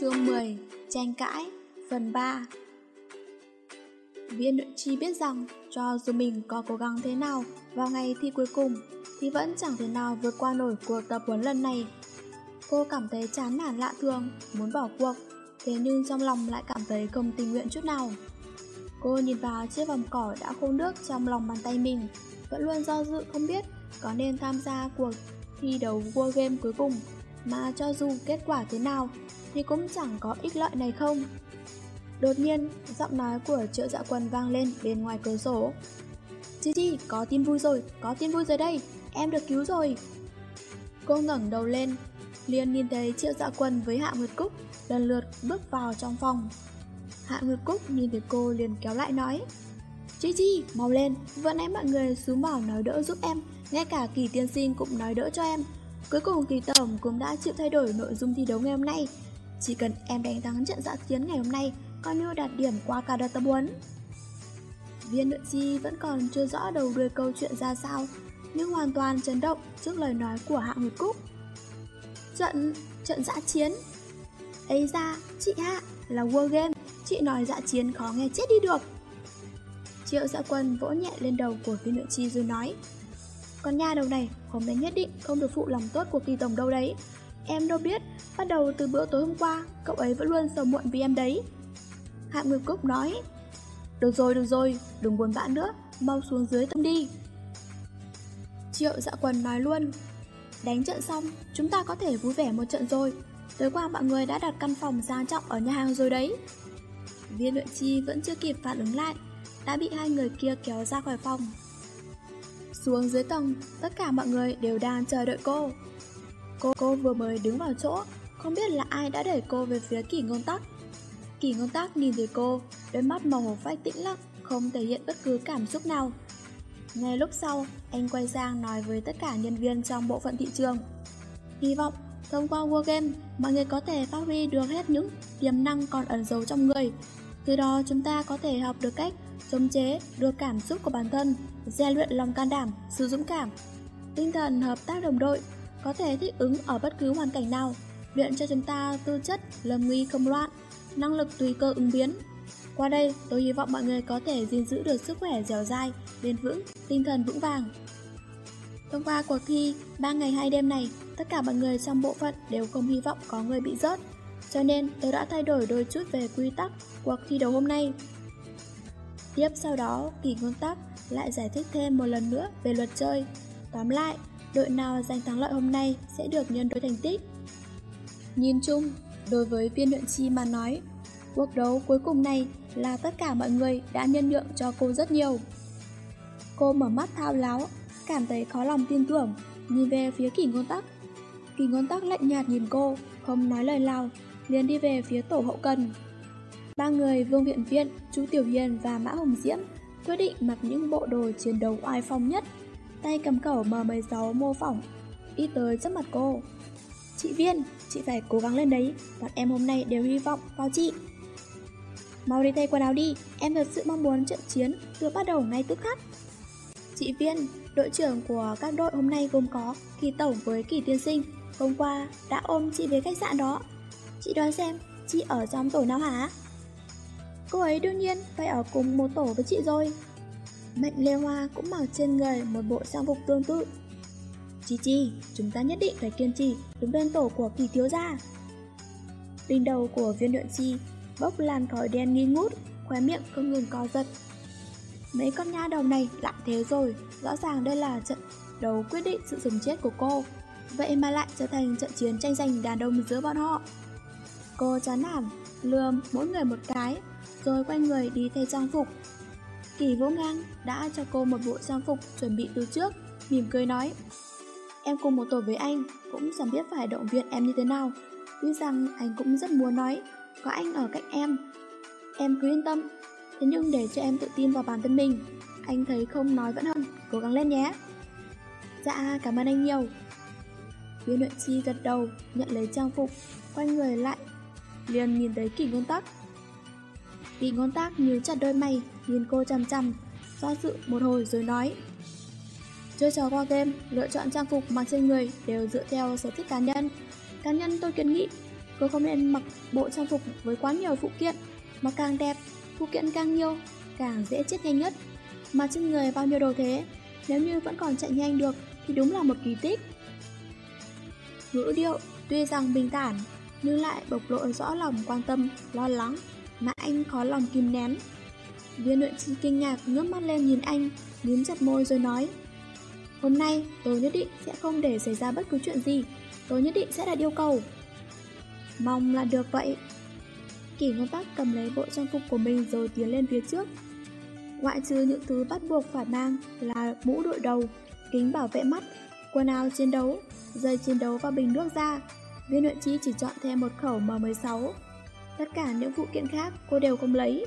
Chương 10 Tranh cãi Phần 3 Viên luyện chi biết rằng cho dù mình có cố gắng thế nào vào ngày thi cuối cùng thì vẫn chẳng thể nào vượt qua nổi cuộc tập huấn lần này. Cô cảm thấy chán nản lạ thường, muốn bỏ cuộc, thế nhưng trong lòng lại cảm thấy không tình nguyện chút nào. Cô nhìn vào chiếc vòng cỏ đã khô nước trong lòng bàn tay mình, vẫn luôn do dự không biết có nên tham gia cuộc thi đấu World Game cuối cùng mà cho dù kết quả thế nào thì cũng chẳng có ích lợi này không. Đột nhiên, giọng nói của triệu dạ quân vang lên bên ngoài cửa sổ. Chi chi, có tin vui rồi, có tin vui rồi đây, em được cứu rồi. Cô ngẩng đầu lên, liền nhìn thấy triệu dạ quân với Hạ Nguyệt Cúc lần lượt bước vào trong phòng. Hạ Nguyệt Cúc nhìn thấy cô liền kéo lại nói Chi chi, mau lên, vừa nãy mọi người xuống bảo nói đỡ giúp em, ngay cả kỳ tiên sinh cũng nói đỡ cho em. Cuối cùng kỳ tổng cũng đã chịu thay đổi nội dung thi đấu ngày hôm nay. Chỉ cần em đánh thắng trận dạ chiến ngày hôm nay, coi như đạt điểm qua cả đợt tập huấn. Viên nội chi vẫn còn chưa rõ đầu đuôi câu chuyện ra sao, nhưng hoàn toàn chấn động trước lời nói của Hạ Nguyệt Cúc. Trận, trận dã chiến. ấy ra, chị Hạ, là World Game, chị nói dã chiến khó nghe chết đi được. Triệu dạ quân vỗ nhẹ lên đầu của viên nội chi rồi nói Con nha đầu này hôm nay nhất định không được phụ lòng tốt của kỳ tổng đâu đấy Em đâu biết, bắt đầu từ bữa tối hôm qua, cậu ấy vẫn luôn sầu muộn vì em đấy. Hạ Nguyệt Cúc nói Được rồi, được rồi, đừng buồn bã nữa, mau xuống dưới tâm đi. Triệu dạ quần nói luôn Đánh trận xong, chúng ta có thể vui vẻ một trận rồi. Tối qua mọi người đã đặt căn phòng sang trọng ở nhà hàng rồi đấy. Viên luyện chi vẫn chưa kịp phản ứng lại Đã bị hai người kia kéo ra khỏi phòng. Xuống dưới tầng, tất cả mọi người đều đang chờ đợi cô. Cô cô vừa mới đứng vào chỗ. Không biết là ai đã đẩy cô về phía kỷ ngôn tắc. Kỷ ngôn tắc nhìn thấy cô Đôi mắt màu hồ phách tĩnh lặng Không thể hiện bất cứ cảm xúc nào. Ngay lúc sau Anh quay sang nói với tất cả nhân viên trong bộ phận thị trường. Hy vọng thông qua World Game Mọi người có thể phát huy được hết những tiềm năng còn ẩn giấu trong người. Từ đó chúng ta có thể học được cách Chống chế được cảm xúc của bản thân rèn luyện lòng can đảm, sự dũng cảm Tinh thần hợp tác đồng đội có thể thích ứng ở bất cứ hoàn cảnh nào, luyện cho chúng ta tư chất lâm nguy không loạn, năng lực tùy cơ ứng biến. Qua đây, tôi hy vọng mọi người có thể gìn giữ được sức khỏe dẻo dai, bền vững, tinh thần vững vàng. Thông qua cuộc thi 3 ngày 2 đêm này, tất cả mọi người trong bộ phận đều không hy vọng có người bị rớt, cho nên tôi đã thay đổi đôi chút về quy tắc cuộc thi đấu hôm nay. Tiếp sau đó, kỳ ngôn tắc lại giải thích thêm một lần nữa về luật chơi. Tóm lại, đội nào giành thắng lợi hôm nay sẽ được nhân đôi thành tích. Nhìn chung, đối với viên luyện chi mà nói, cuộc đấu cuối cùng này là tất cả mọi người đã nhân nhượng cho cô rất nhiều. Cô mở mắt thao láo, cảm thấy khó lòng tin tưởng, nhìn về phía kỷ ngôn tắc. Kỷ ngôn tắc lạnh nhạt nhìn cô, không nói lời nào, liền đi về phía tổ hậu cần. Ba người Vương Viện Viện, chú Tiểu Hiền và Mã Hồng Diễm quyết định mặc những bộ đồ chiến đấu oai phong nhất tay cầm khẩu M16 mô phỏng, đi tới trước mặt cô. Chị Viên, chị phải cố gắng lên đấy, bọn em hôm nay đều hy vọng vào chị. Mau đi thay quần áo đi, em thật sự mong muốn trận chiến được bắt đầu ngay tức khắc. Chị Viên, đội trưởng của các đội hôm nay gồm có Kỳ Tổng với Kỳ Tiên Sinh, hôm qua đã ôm chị về khách sạn đó. Chị đoán xem, chị ở trong tổ nào hả? Cô ấy đương nhiên phải ở cùng một tổ với chị rồi. Mạnh Lê Hoa cũng mặc trên người một bộ trang phục tương tự. Chi Chi, chúng ta nhất định phải kiên trì đứng bên tổ của kỳ thiếu gia. Đỉnh đầu của viên luyện chi bốc làn khói đen nghi ngút, khóe miệng không ngừng co giật. Mấy con nha đầu này lặng thế rồi, rõ ràng đây là trận đấu quyết định sự sống chết của cô. Vậy mà lại trở thành trận chiến tranh giành đàn đông giữa bọn họ. Cô chán nản, lườm mỗi người một cái, rồi quay người đi thay trang phục Kỳ Vũ Ngang đã cho cô một bộ trang phục chuẩn bị từ trước, mỉm cười nói. Em cùng một tổ với anh, cũng chẳng biết phải động viên em như thế nào. Tuy rằng anh cũng rất muốn nói, có anh ở cạnh em. Em cứ yên tâm, thế nhưng để cho em tự tin vào bản thân mình, anh thấy không nói vẫn hơn, cố gắng lên nhé. Dạ, cảm ơn anh nhiều. Viên luyện chi gật đầu, nhận lấy trang phục, quay người lại, liền nhìn thấy Kỳ ngôn tắc Kỳ ngôn tác nhíu chặt đôi mày, nhìn cô chăm chăm, do dự một hồi rồi nói. Chơi trò qua game, lựa chọn trang phục mặc trên người đều dựa theo sở thích cá nhân. Cá nhân tôi kiến nghị, Cô không nên mặc bộ trang phục với quá nhiều phụ kiện Mà càng đẹp, phụ kiện càng nhiều Càng dễ chết nhanh nhất Mà trên người bao nhiêu đồ thế Nếu như vẫn còn chạy nhanh được Thì đúng là một kỳ tích Ngữ điệu tuy rằng bình thản Nhưng lại bộc lộ rõ lòng quan tâm, lo lắng Mà anh khó lòng kìm nén Viên luyện chi kinh ngạc ngước mắt lên nhìn anh Nhím chặt môi rồi nói Hôm nay tôi nhất định sẽ không để xảy ra bất cứ chuyện gì. Tôi nhất định sẽ đạt yêu cầu. Mong là được vậy. Kỷ ngôn tắc cầm lấy bộ trang phục của mình rồi tiến lên phía trước. Ngoại trừ những thứ bắt buộc phải mang là mũ đội đầu, kính bảo vệ mắt, quần áo chiến đấu, dây chiến đấu và bình nước ra Viên luyện chi chỉ chọn thêm một khẩu M16 Tất cả những phụ kiện khác cô đều không lấy.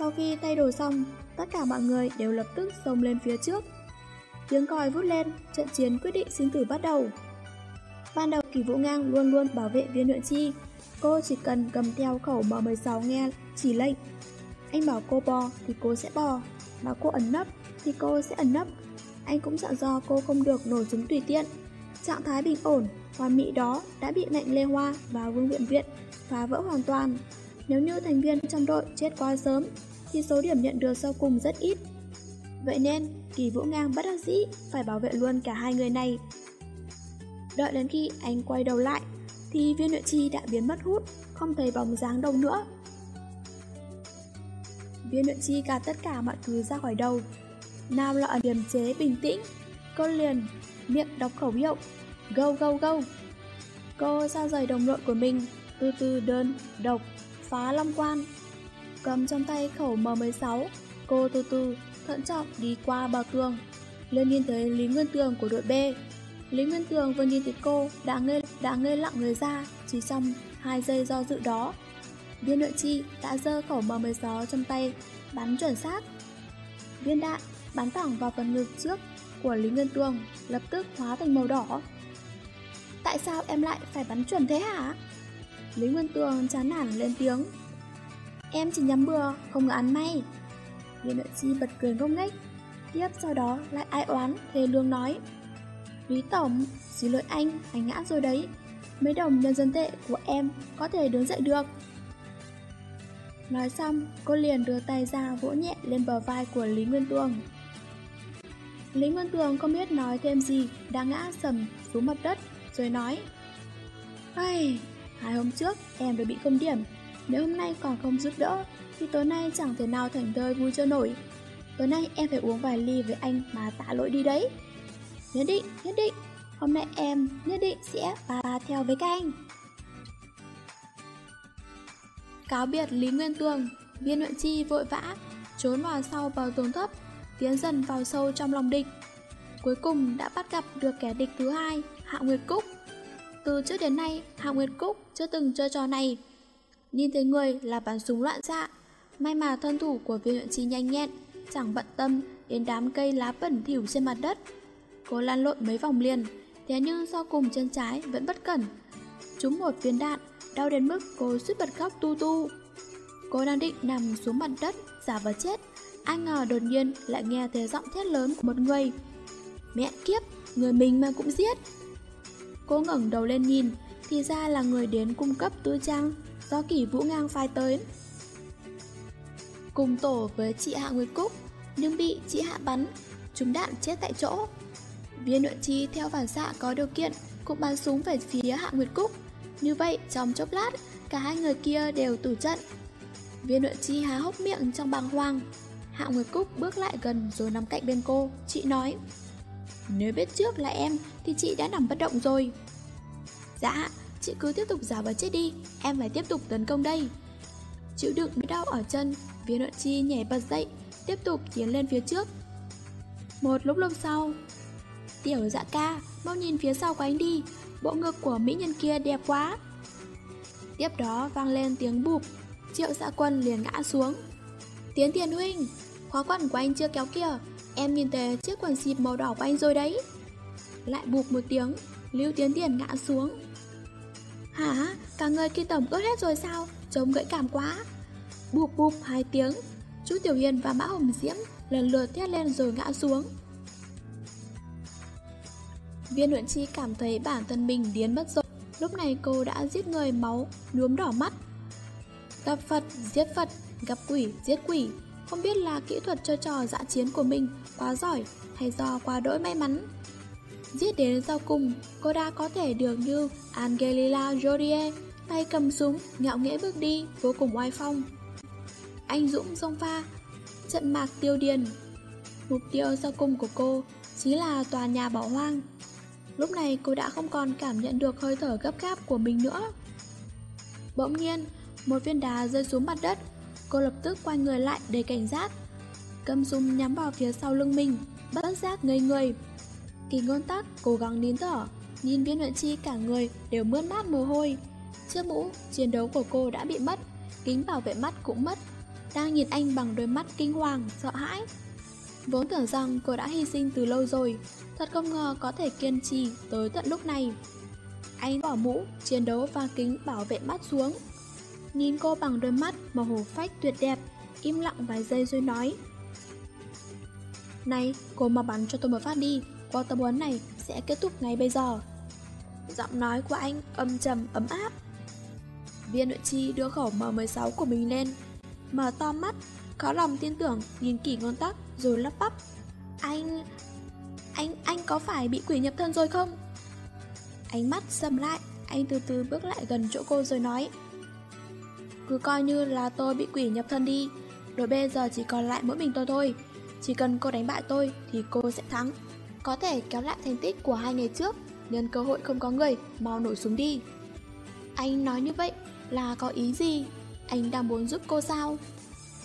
Sau khi thay đồ xong, tất cả mọi người đều lập tức xông lên phía trước Tiếng còi vút lên, trận chiến quyết định sinh tử bắt đầu. Ban đầu Kỳ Vũ Ngang luôn luôn bảo vệ viên luyện chi. Cô chỉ cần cầm theo khẩu M16 nghe chỉ lệnh. Anh bảo cô bò thì cô sẽ bò, bảo cô ẩn nấp thì cô sẽ ẩn nấp. Anh cũng dặn do cô không được nổi súng tùy tiện. Trạng thái bình ổn, hoàn mỹ đó đã bị lệnh Lê Hoa và Vương Viện Viện phá vỡ hoàn toàn. Nếu như thành viên trong đội chết quá sớm, thì số điểm nhận được sau cùng rất ít. Vậy nên, Kỳ Vũ Ngang bất đắc dĩ phải bảo vệ luôn cả hai người này. Đợi đến khi anh quay đầu lại, thì viên luyện chi đã biến mất hút, không thấy bóng dáng đâu nữa. Viên luyện chi gạt tất cả mọi thứ ra khỏi đầu. Nào là ẩn chế bình tĩnh, cô liền miệng đọc khẩu hiệu Go go go Cô sao rời đồng đội của mình Từ từ đơn, độc, phá long quan Cầm trong tay khẩu M16 Cô từ từ thận trọng đi qua bờ tường. Lên nhìn thấy Lý Nguyên Tường của đội B. Lý Nguyên Tường vừa nhìn thấy cô đã ngây, đã ngây lặng người ra chỉ trong hai giây do dự đó. Viên nội chi đã giơ khẩu M16 trong tay, bắn chuẩn xác. Viên đạn bắn thẳng vào phần ngực trước của Lý Nguyên Tường, lập tức hóa thành màu đỏ. Tại sao em lại phải bắn chuẩn thế hả? Lý Nguyên Tường chán nản lên tiếng. Em chỉ nhắm bừa, không ngờ ăn may. Viên nội chi bật cười ngốc nghếch Tiếp sau đó lại ai oán Thề lương nói Lý Tổng, xin lỗi anh, anh ngã rồi đấy Mấy đồng nhân dân tệ của em Có thể đứng dậy được Nói xong, cô liền đưa tay ra vỗ nhẹ lên bờ vai của Lý Nguyên Tường. Lý Nguyên Tường không biết nói thêm gì, đã ngã sầm xuống mặt đất, rồi nói Ây, hai hôm trước em đã bị không điểm, nếu hôm nay còn không giúp đỡ thì tối nay chẳng thể nào thành thơi vui chơi nổi. Tối nay em phải uống vài ly với anh mà tạ lỗi đi đấy. Nhất định, nhất định, hôm nay em nhất định sẽ bà theo với các anh. Cáo biệt Lý Nguyên Tường, viên huyện chi vội vã, trốn vào sau bờ tường thấp, tiến dần vào sâu trong lòng địch. Cuối cùng đã bắt gặp được kẻ địch thứ hai, Hạ Nguyệt Cúc. Từ trước đến nay, Hạ Nguyệt Cúc chưa từng chơi trò này. Nhìn thấy người là bắn súng loạn xạ, May mà thân thủ của viên huyện chi nhanh nhẹn, chẳng bận tâm đến đám cây lá bẩn thỉu trên mặt đất. Cô lăn lộn mấy vòng liền, thế nhưng sau cùng chân trái vẫn bất cẩn. Trúng một viên đạn, đau đến mức cô suýt bật khóc tu tu. Cô đang định nằm xuống mặt đất, giả vờ chết. Ai ngờ đột nhiên lại nghe thấy giọng thét lớn của một người. Mẹ kiếp, người mình mà cũng giết. Cô ngẩng đầu lên nhìn, thì ra là người đến cung cấp tư trang do kỷ vũ ngang phai tới cùng tổ với chị Hạ Nguyệt Cúc, nhưng bị chị Hạ bắn, trúng đạn chết tại chỗ. Viên nội chi theo phản xạ có điều kiện cũng bắn súng về phía Hạ Nguyệt Cúc. Như vậy, trong chốc lát, cả hai người kia đều tử trận. Viên nội chi há hốc miệng trong bàng hoàng. Hạ Nguyệt Cúc bước lại gần rồi nằm cạnh bên cô. Chị nói, nếu biết trước là em thì chị đã nằm bất động rồi. Dạ, chị cứ tiếp tục giả vờ chết đi, em phải tiếp tục tấn công đây. Chịu đựng đau ở chân, Viên nội chi nhảy bật dậy, tiếp tục tiến lên phía trước. Một lúc lâu sau, Tiểu dạ ca, mau nhìn phía sau của anh đi, bộ ngực của mỹ nhân kia đẹp quá. Tiếp đó vang lên tiếng bụp, triệu dạ quân liền ngã xuống. Tiến tiền huynh, khóa quần của anh chưa kéo kìa, em nhìn thấy chiếc quần xịp màu đỏ của anh rồi đấy. Lại bụp một tiếng, lưu tiến tiền ngã xuống. Hả, cả người kia tổng ướt hết rồi sao, trông gãy cảm quá. Bụp bụp hai tiếng Chú Tiểu Hiền và Mã Hồng Diễm lần lượt thét lên rồi ngã xuống Viên huyện chi cảm thấy bản thân mình điến mất rồi Lúc này cô đã giết người máu, nhuốm đỏ mắt. Gặp Phật, giết Phật, gặp quỷ, giết quỷ. Không biết là kỹ thuật chơi trò dã chiến của mình quá giỏi hay do quá đỗi may mắn. Giết đến sau cùng, cô đã có thể được như Angelina Jolie, tay cầm súng, ngạo nghễ bước đi, vô cùng oai phong. Anh Dũng xông pha, trận mạc tiêu điền. Mục tiêu sau cùng của cô chính là tòa nhà bỏ hoang. Lúc này cô đã không còn cảm nhận được hơi thở gấp gáp của mình nữa. Bỗng nhiên, một viên đá rơi xuống mặt đất, cô lập tức quay người lại để cảnh giác. Cầm súng nhắm vào phía sau lưng mình, bất giác ngây người. Kỳ ngôn tắc cố gắng nín thở, nhìn viên luyện chi cả người đều mướt mát mồ hôi. Chiếc mũ, chiến đấu của cô đã bị mất, kính bảo vệ mắt cũng mất. Đang nhìn anh bằng đôi mắt kinh hoàng, sợ hãi. Vốn tưởng rằng cô đã hy sinh từ lâu rồi, thật không ngờ có thể kiên trì tới tận lúc này. Anh bỏ mũ, chiến đấu và kính bảo vệ mắt xuống. Nhìn cô bằng đôi mắt màu hồ phách tuyệt đẹp, im lặng vài giây rồi nói. Này, cô mà bắn cho tôi một phát đi, qua tập huấn này sẽ kết thúc ngay bây giờ. Giọng nói của anh âm trầm ấm áp. Viên nội chi đưa khẩu M16 của mình lên, mở to mắt, khó lòng tin tưởng nhìn kỹ ngôn tắc rồi lắp bắp. Anh... anh... anh có phải bị quỷ nhập thân rồi không? Ánh mắt sầm lại, anh từ từ bước lại gần chỗ cô rồi nói. Cứ coi như là tôi bị quỷ nhập thân đi, đội bây giờ chỉ còn lại mỗi mình tôi thôi. Chỉ cần cô đánh bại tôi thì cô sẽ thắng. Có thể kéo lại thành tích của hai ngày trước, nhân cơ hội không có người, mau nổi súng đi. Anh nói như vậy là có ý gì? Anh đang muốn giúp cô sao?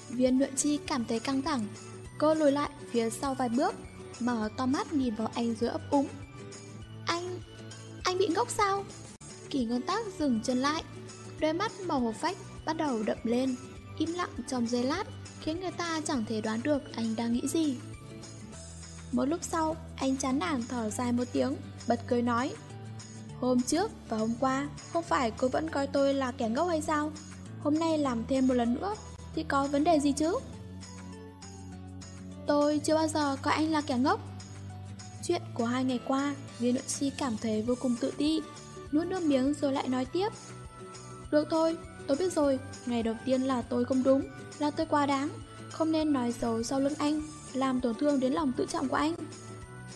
Viên luyện chi cảm thấy căng thẳng. Cô lùi lại phía sau vài bước, mở to mắt nhìn vào anh dưới ấp úng. Anh... anh bị ngốc sao? Kỳ ngân tác dừng chân lại, đôi mắt màu hồ phách bắt đầu đậm lên, im lặng trong giây lát, khiến người ta chẳng thể đoán được anh đang nghĩ gì. Một lúc sau, anh chán nản thở dài một tiếng, bật cười nói Hôm trước và hôm qua, không phải cô vẫn coi tôi là kẻ ngốc hay sao? Hôm nay làm thêm một lần nữa, thì có vấn đề gì chứ? Tôi chưa bao giờ coi anh là kẻ ngốc. Chuyện của hai ngày qua, viên nội si cảm thấy vô cùng tự ti, nuốt nước miếng rồi lại nói tiếp. Được thôi, tôi biết rồi, ngày đầu tiên là tôi không đúng, là tôi quá đáng, không nên nói xấu sau lưng anh, làm tổn thương đến lòng tự trọng của anh.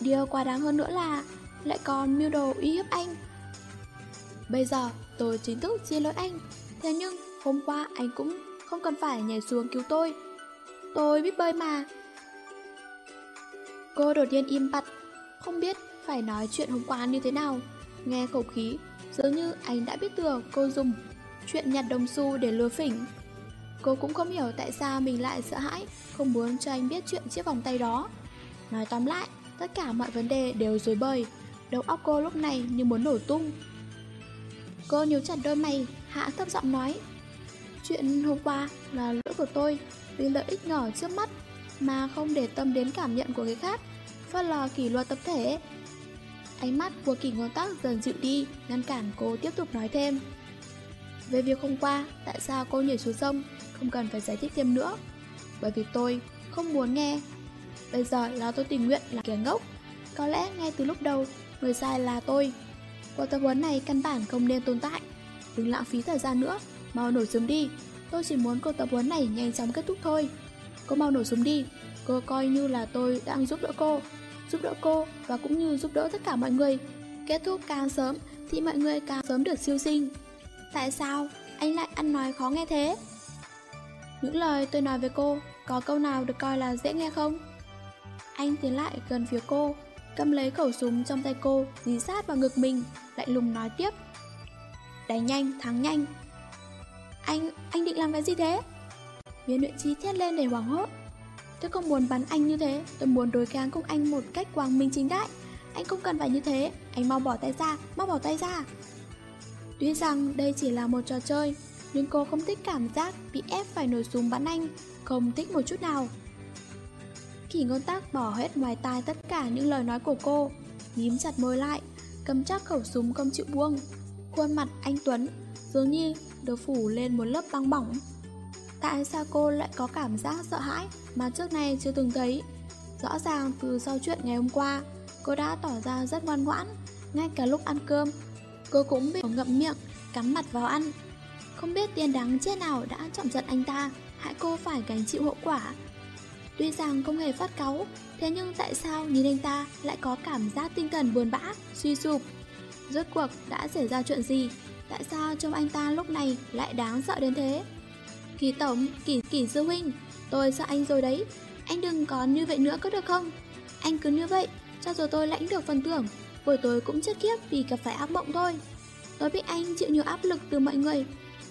Điều quá đáng hơn nữa là lại còn mưu đồ uy hiếp anh. Bây giờ tôi chính thức xin lỗi anh, thế nhưng hôm qua anh cũng không cần phải nhảy xuống cứu tôi. Tôi biết bơi mà. Cô đột nhiên im bặt, không biết phải nói chuyện hôm qua như thế nào. Nghe khẩu khí, dường như anh đã biết thừa cô dùng chuyện nhặt đồng xu để lừa phỉnh. Cô cũng không hiểu tại sao mình lại sợ hãi, không muốn cho anh biết chuyện chiếc vòng tay đó. Nói tóm lại, tất cả mọi vấn đề đều rối bời, đầu óc cô lúc này như muốn nổ tung. Cô nhíu chặt đôi mày, hạ thấp giọng nói. Chuyện hôm qua là lỗi của tôi, vì lợi ích nhỏ trước mắt mà không để tâm đến cảm nhận của người khác, phớt lò kỷ luật tập thể. Ánh mắt của kỷ ngón tắc dần dịu đi, ngăn cản cô tiếp tục nói thêm. Về việc hôm qua, tại sao cô nhảy xuống sông, không cần phải giải thích thêm nữa. Bởi vì tôi không muốn nghe. Bây giờ là tôi tình nguyện là kẻ ngốc. Có lẽ ngay từ lúc đầu, người sai là tôi. Cuộc tập huấn này căn bản không nên tồn tại. Đừng lãng phí thời gian nữa, mau nổi súng đi. Tôi chỉ muốn cuộc tập huấn này nhanh chóng kết thúc thôi. Cô mau nổ súng đi. Cô coi như là tôi đang giúp đỡ cô. Giúp đỡ cô và cũng như giúp đỡ tất cả mọi người. Kết thúc càng sớm thì mọi người càng sớm được siêu sinh. Tại sao anh lại ăn nói khó nghe thế? Những lời tôi nói với cô có câu nào được coi là dễ nghe không? Anh tiến lại gần phía cô, cầm lấy khẩu súng trong tay cô, dí sát vào ngực mình, lại lùng nói tiếp. Đánh nhanh, thắng nhanh. Anh, anh định làm cái gì thế? Viên luyện chi thét lên để hoảng hốt. Tôi không muốn bắn anh như thế, tôi muốn đối kháng cùng anh một cách quang minh chính đại. Anh không cần phải như thế, anh mau bỏ tay ra, mau bỏ tay ra. Tuy rằng đây chỉ là một trò chơi, nhưng cô không thích cảm giác bị ép phải nổi súng bắn anh, không thích một chút nào. Kỷ ngôn tác bỏ hết ngoài tai tất cả những lời nói của cô, nhím chặt môi lại, cầm chắc khẩu súng không chịu buông. Khuôn mặt anh Tuấn dường như được phủ lên một lớp băng bỏng. Tại sao cô lại có cảm giác sợ hãi mà trước nay chưa từng thấy? Rõ ràng từ sau chuyện ngày hôm qua, cô đã tỏ ra rất ngoan ngoãn, ngay cả lúc ăn cơm Cô cũng biết ngậm miệng, cắm mặt vào ăn. Không biết tiền đáng chết nào đã chọn giận anh ta, hại cô phải gánh chịu hậu quả. Tuy rằng không hề phát cáu, thế nhưng tại sao nhìn anh ta lại có cảm giác tinh thần buồn bã, suy sụp? Rốt cuộc đã xảy ra chuyện gì? Tại sao trông anh ta lúc này lại đáng sợ đến thế? Kỳ tổng, kỳ kỳ sư huynh, tôi sợ anh rồi đấy. Anh đừng có như vậy nữa có được không? Anh cứ như vậy, cho dù tôi lãnh được phần thưởng. Buổi tối cũng chết kiếp vì gặp phải ác mộng thôi. Tôi biết anh chịu nhiều áp lực từ mọi người.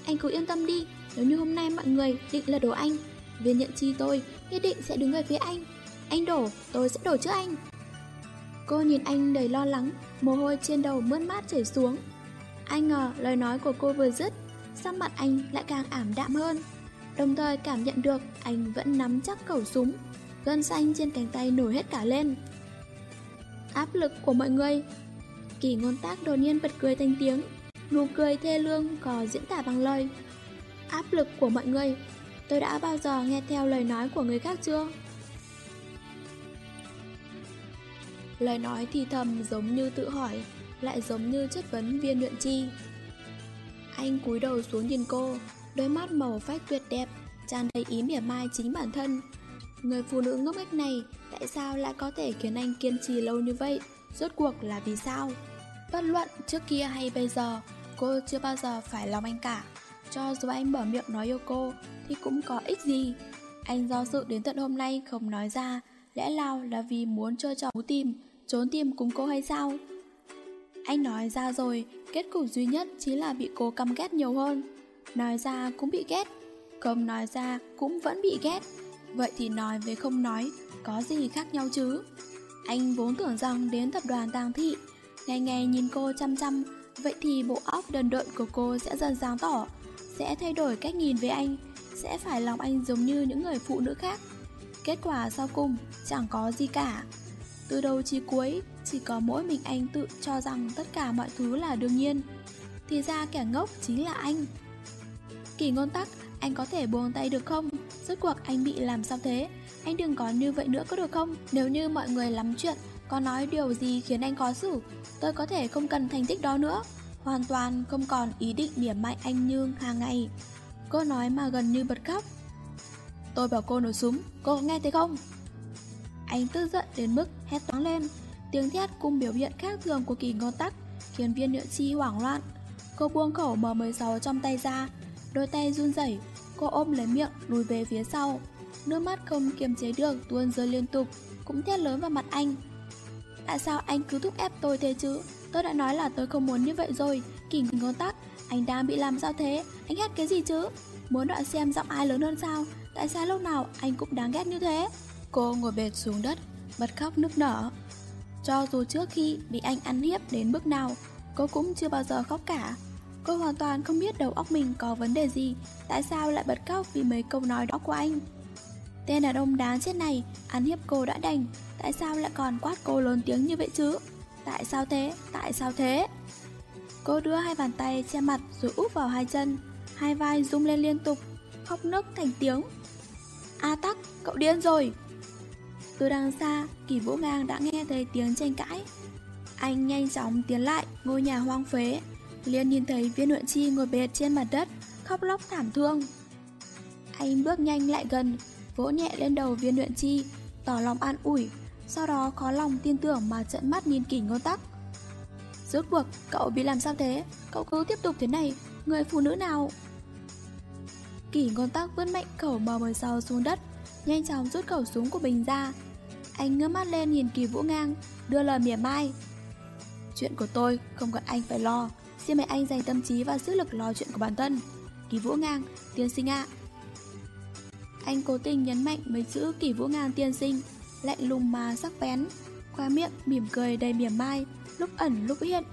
Anh cứ yên tâm đi, nếu như hôm nay mọi người định là đổ anh, viên nhận chi tôi nhất định sẽ đứng về phía anh. Anh đổ, tôi sẽ đổ trước anh. Cô nhìn anh đầy lo lắng, mồ hôi trên đầu mướt mát chảy xuống. Anh ngờ lời nói của cô vừa dứt, sắc mặt anh lại càng ảm đạm hơn. Đồng thời cảm nhận được anh vẫn nắm chắc khẩu súng, gân xanh trên cánh tay nổi hết cả lên. Áp lực của mọi người. Kỳ ngôn tác đột nhiên bật cười thành tiếng, Nụ cười thê lương có diễn tả bằng lời. Áp lực của mọi người. Tôi đã bao giờ nghe theo lời nói của người khác chưa? Lời nói thì thầm giống như tự hỏi, Lại giống như chất vấn viên luyện chi. Anh cúi đầu xuống nhìn cô, Đôi mắt màu phách tuyệt đẹp, tràn đầy ý mỉa mai chính bản thân. Người phụ nữ ngốc nghếch này tại sao lại có thể khiến anh kiên trì lâu như vậy? Rốt cuộc là vì sao? Bất luận trước kia hay bây giờ, cô chưa bao giờ phải lòng anh cả. Cho dù anh mở miệng nói yêu cô thì cũng có ích gì. Anh do sự đến tận hôm nay không nói ra, lẽ nào là vì muốn chơi trò tìm, trốn tìm cùng cô hay sao? Anh nói ra rồi, kết cục duy nhất chính là bị cô căm ghét nhiều hơn. Nói ra cũng bị ghét, không nói ra cũng vẫn bị ghét. Vậy thì nói với không nói, Có gì khác nhau chứ? Anh vốn tưởng rằng đến tập đoàn tàng thị Ngày ngày nhìn cô chăm chăm, Vậy thì bộ óc đần độn của cô sẽ dần sáng tỏ, Sẽ thay đổi cách nhìn với anh, Sẽ phải lòng anh giống như những người phụ nữ khác. Kết quả sau cùng chẳng có gì cả. Từ đầu chí cuối, Chỉ có mỗi mình anh tự cho rằng tất cả mọi thứ là đương nhiên. Thì ra kẻ ngốc chính là anh. Kỳ ngôn tắc, Anh có thể buông tay được không? Rốt cuộc anh bị làm sao thế? Anh đừng có như vậy nữa có được không? Nếu như mọi người lắm chuyện, Có nói điều gì khiến anh khó xử? Tôi có thể không cần thành tích đó nữa. Hoàn toàn không còn ý định điểm mạnh anh như hàng ngày. Cô nói mà gần như bật khóc. Tôi bảo cô nổ súng. Cô nghe thấy không? Anh tức giận đến mức hét toáng lên. Tiếng thét cùng biểu hiện khác thường của kỳ ngôn tắc Khiến viên nhựa chi hoảng loạn. Cô buông khẩu M16 trong tay ra, Đôi tay run rẩy Cô ôm lấy miệng, lùi về phía sau. Nước mắt không kiềm chế được tuôn rơi liên tục, cũng thét lớn vào mặt anh. Tại sao anh cứ thúc ép tôi thế chứ? Tôi đã nói là tôi không muốn như vậy rồi. Kỳ ngôn tắc, anh đang bị làm sao thế? Anh ghét cái gì chứ? Muốn đoạn xem giọng ai lớn hơn sao? Tại sao lúc nào anh cũng đáng ghét như thế? Cô ngồi bệt xuống đất, bật khóc nức nở. Cho dù trước khi bị anh ăn hiếp đến bước nào, cô cũng chưa bao giờ khóc cả. Cô hoàn toàn không biết đầu óc mình có vấn đề gì. Tại sao lại bật khóc vì mấy câu nói đó của anh? Tên đàn ông đáng chết này, Ăn hiếp cô đã đành. Tại sao lại còn quát cô lớn tiếng như vậy chứ? Tại sao thế? Tại sao thế? Cô đưa hai bàn tay che mặt rồi úp vào hai chân. Hai vai rung lên liên tục, Khóc nức thành tiếng. A tắc, cậu điên rồi. Từ đằng xa, Kỳ Vũ Ngang đã nghe thấy tiếng tranh cãi. Anh nhanh chóng tiến lại ngôi nhà hoang phế liền nhìn thấy viên huyện chi ngồi bệt trên mặt đất, khóc lóc thảm thương. Anh bước nhanh lại gần, vỗ nhẹ lên đầu viên huyện chi, tỏ lòng an ủi, sau đó khó lòng tin tưởng mà trận mắt nhìn kỷ ngôn tắc. Rốt cuộc, cậu bị làm sao thế? Cậu cứ tiếp tục thế này, người phụ nữ nào? Kỷ ngôn tắc vươn mạnh khẩu M16 xuống đất, nhanh chóng rút khẩu súng của mình ra. Anh ngước mắt lên nhìn kỳ vũ ngang, đưa lời mỉa mai. Chuyện của tôi không cần anh phải lo, Xin mời anh dành tâm trí và sức lực lo chuyện của bản thân. Kỳ Vũ Ngang, tiên sinh ạ. Anh cố tình nhấn mạnh mấy chữ Kỳ Vũ Ngang tiên sinh Lạnh lùng mà sắc bén Khoa miệng mỉm cười đầy mỉa mai Lúc ẩn lúc hiện.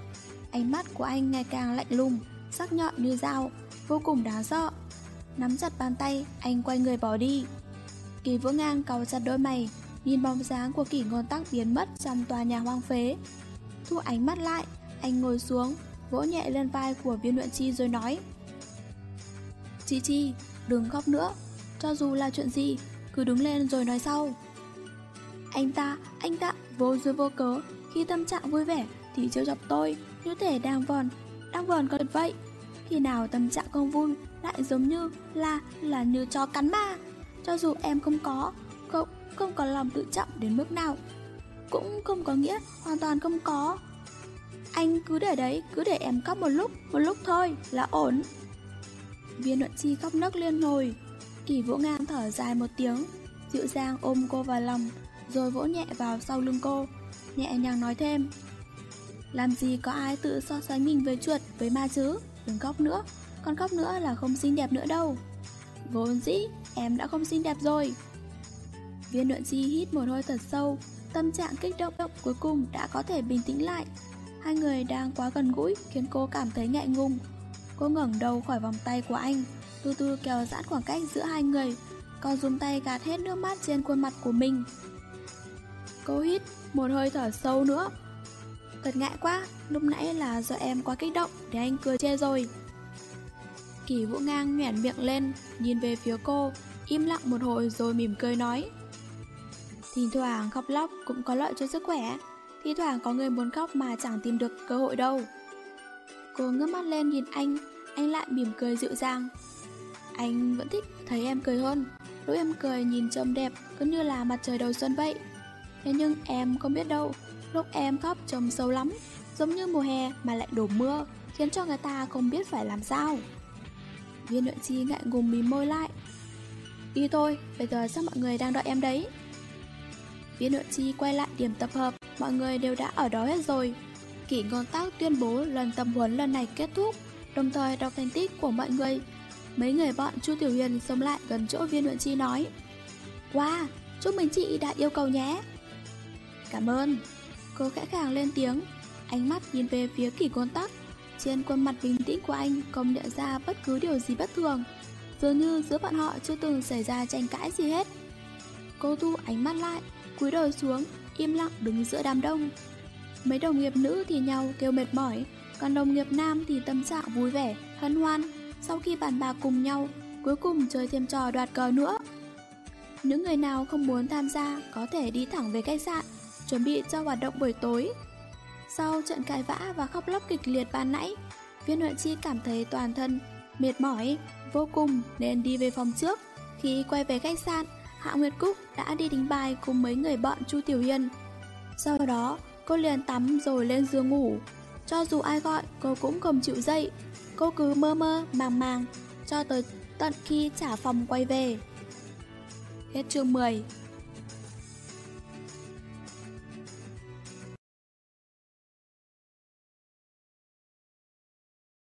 Ánh mắt của anh ngày càng lạnh lùng Sắc nhọn như dao Vô cùng đáng sợ. Nắm chặt bàn tay Anh quay người bỏ đi. Kỳ Vũ Ngang cau chặt đôi mày Nhìn bóng dáng của kỷ ngôn tắc biến mất Trong tòa nhà hoang phế. Thu ánh mắt lại Anh ngồi xuống vỗ nhẹ lên vai của viên luyện chi rồi nói Chi Chi, đừng khóc nữa, cho dù là chuyện gì, cứ đứng lên rồi nói sau. Anh ta, anh ta, vô dư vô cớ, khi tâm trạng vui vẻ thì trêu chọc tôi, như thể đang vòn, đang vòn cợt vậy. Khi nào tâm trạng không vui lại giống như là là như chó cắn ma. Cho dù em không có, không, không có lòng tự trọng đến mức nào. Cũng không có nghĩa hoàn toàn không có. Anh cứ để đấy, cứ để em khóc một lúc, một lúc thôi là ổn. Viên luận chi khóc nấc liên hồi. Kỳ vũ ngang thở dài một tiếng, dịu dàng ôm cô vào lòng, rồi vỗ nhẹ vào sau lưng cô, nhẹ nhàng nói thêm. Làm gì có ai tự so sánh mình với chuột, với ma chứ, đừng khóc nữa, còn khóc nữa là không xinh đẹp nữa đâu. Vốn dĩ, em đã không xinh đẹp rồi. Viên luận chi hít một hơi thật sâu, tâm trạng kích động động cuối cùng đã có thể bình tĩnh lại. Hai người đang quá gần gũi khiến cô cảm thấy ngại ngùng. Cô ngẩng đầu khỏi vòng tay của anh, từ từ kéo giãn khoảng cách giữa hai người, còn dùng tay gạt hết nước mắt trên khuôn mặt của mình. Cô hít một hơi thở sâu nữa. Thật ngại quá, lúc nãy là do em quá kích động để anh cười chê rồi. Kỳ Vũ Ngang nhoẻn miệng lên, nhìn về phía cô, im lặng một hồi rồi mỉm cười nói. Thỉnh thoảng khóc lóc cũng có lợi cho sức khỏe, thì thoảng có người muốn khóc mà chẳng tìm được cơ hội đâu. Cô ngước mắt lên nhìn anh, anh lại mỉm cười dịu dàng. Anh vẫn thích thấy em cười hơn, lúc em cười nhìn trông đẹp cứ như là mặt trời đầu xuân vậy. Thế nhưng em không biết đâu, lúc em khóc trông sâu lắm, giống như mùa hè mà lại đổ mưa, khiến cho người ta không biết phải làm sao. Viên luyện chi ngại ngùng mím môi lại. Đi thôi, bây giờ sao mọi người đang đợi em đấy? Viên luyện chi quay lại điểm tập hợp, mọi người đều đã ở đó hết rồi. Kỷ ngôn tác tuyên bố lần tập huấn lần này kết thúc, đồng thời đọc thành tích của mọi người. Mấy người bọn Chu Tiểu Huyền xông lại gần chỗ viên luyện chi nói. Wow, chúc mừng chị đã yêu cầu nhé. Cảm ơn. Cô khẽ khàng lên tiếng, ánh mắt nhìn về phía kỷ ngôn tác. Trên khuôn mặt bình tĩnh của anh không nhận ra bất cứ điều gì bất thường. Dường như giữa bọn họ chưa từng xảy ra tranh cãi gì hết. Cô thu ánh mắt lại, cúi đầu xuống, im lặng đứng giữa đám đông. Mấy đồng nghiệp nữ thì nhau kêu mệt mỏi, còn đồng nghiệp nam thì tâm trạng vui vẻ, hân hoan. Sau khi bàn bạc cùng nhau, cuối cùng chơi thêm trò đoạt cờ nữa. Những người nào không muốn tham gia có thể đi thẳng về khách sạn, chuẩn bị cho hoạt động buổi tối. Sau trận cãi vã và khóc lóc kịch liệt ban nãy, viên huệ chi cảm thấy toàn thân mệt mỏi vô cùng nên đi về phòng trước. Khi quay về khách sạn, Hạ Nguyệt Cúc đã đi đánh bài cùng mấy người bọn Chu Tiểu Hiên. Sau đó, cô liền tắm rồi lên giường ngủ. Cho dù ai gọi, cô cũng không chịu dậy. Cô cứ mơ mơ, màng màng, cho tới tận khi trả phòng quay về. Hết chương 10